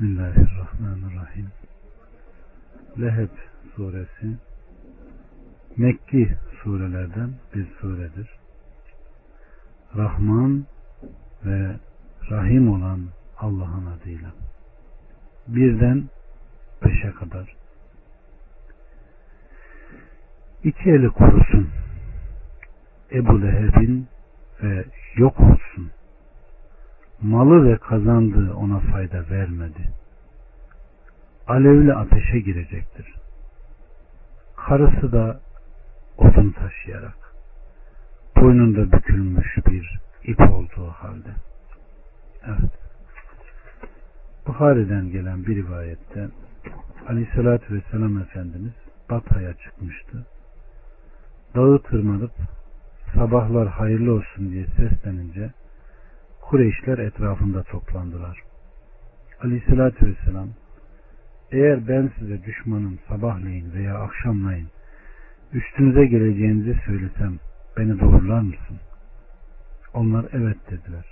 Bismillahirrahmanirrahim. Leheb suresi Mekki surelerden bir suredir. Rahman ve Rahim olan Allah'ın adıyla. Birden beşe kadar. İki eli kurusun. Ebu Leheb'in ve yok olsun malı ve kazandığı ona fayda vermedi. Alevli ateşe girecektir. Karısı da odun taşıyarak boynunda bükülmüş bir ip olduğu halde. Evet. Bukhari'den gelen bir rivayette Aleyhisselatü Vesselam Efendimiz Bata'ya çıkmıştı. Dağı tırmanıp sabahlar hayırlı olsun diye seslenince Kureyşler etrafında toplandılar. Aleyhissalatü vesselam eğer ben size düşmanın sabahleyin veya akşamleyin üstünüze geleceğinizi söylesem beni doğrular mısın? Onlar evet dediler.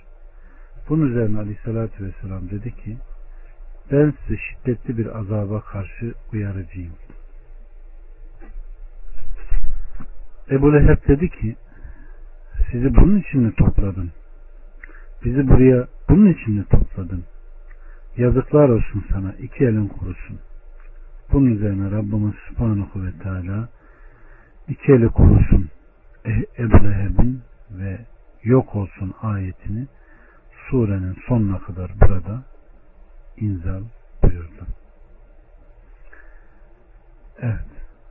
Bunun üzerine Aleyhisselatü Vesselam dedi ki ben size şiddetli bir azaba karşı uyarıcıyım. Ebu Leheb dedi ki sizi bunun için mi topladım? Bizi buraya bunun için mi topladın? Yazıklar olsun sana. iki elin kurusun. Bunun üzerine Rabbimiz Subhanahu ve Teala iki eli kurusun e, Ebu Leheb'in ve yok olsun ayetini surenin sonuna kadar burada inzal buyurdu. Evet.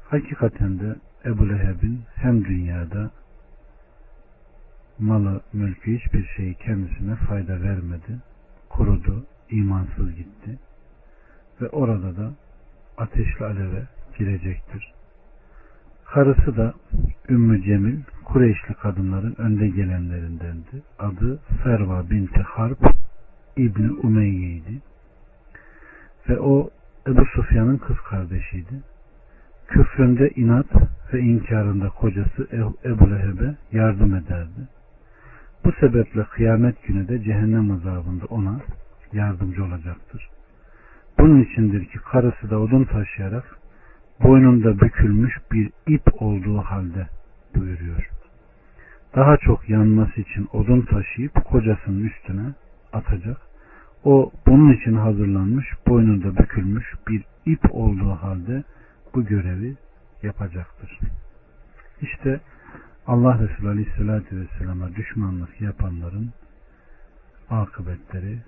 Hakikaten de Ebu Leheb'in hem dünyada malı, mülkü hiçbir şeyi kendisine fayda vermedi. Kurudu, imansız gitti. Ve orada da ateşli aleve girecektir. Karısı da Ümmü Cemil, Kureyşli kadınların önde gelenlerindendi. Adı Ferva binti Harp İbni Umeyye'ydi. Ve o Ebu Sufyan'ın kız kardeşiydi. Küfründe inat ve inkarında kocası Ebu Leheb'e yardım ederdi. Bu sebeple kıyamet günü de cehennem azabında ona yardımcı olacaktır. Bunun içindir ki karısı da odun taşıyarak boynunda bükülmüş bir ip olduğu halde buyuruyor. Daha çok yanması için odun taşıyıp kocasının üstüne atacak. O bunun için hazırlanmış boynunda bükülmüş bir ip olduğu halde bu görevi yapacaktır. İşte Allah Resulü Aleyhisselatü Vesselam'a düşmanlık yapanların akıbetleri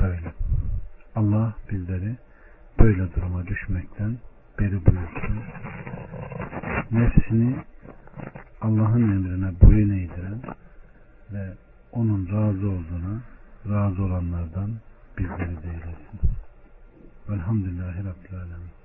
böyle. Allah bizleri böyle duruma düşmekten beri buyursun. Nefsini Allah'ın emrine boyun eğdiren ve onun razı olduğuna razı olanlardan bizleri de eylesin. Velhamdülillahi Rabbil Alemin.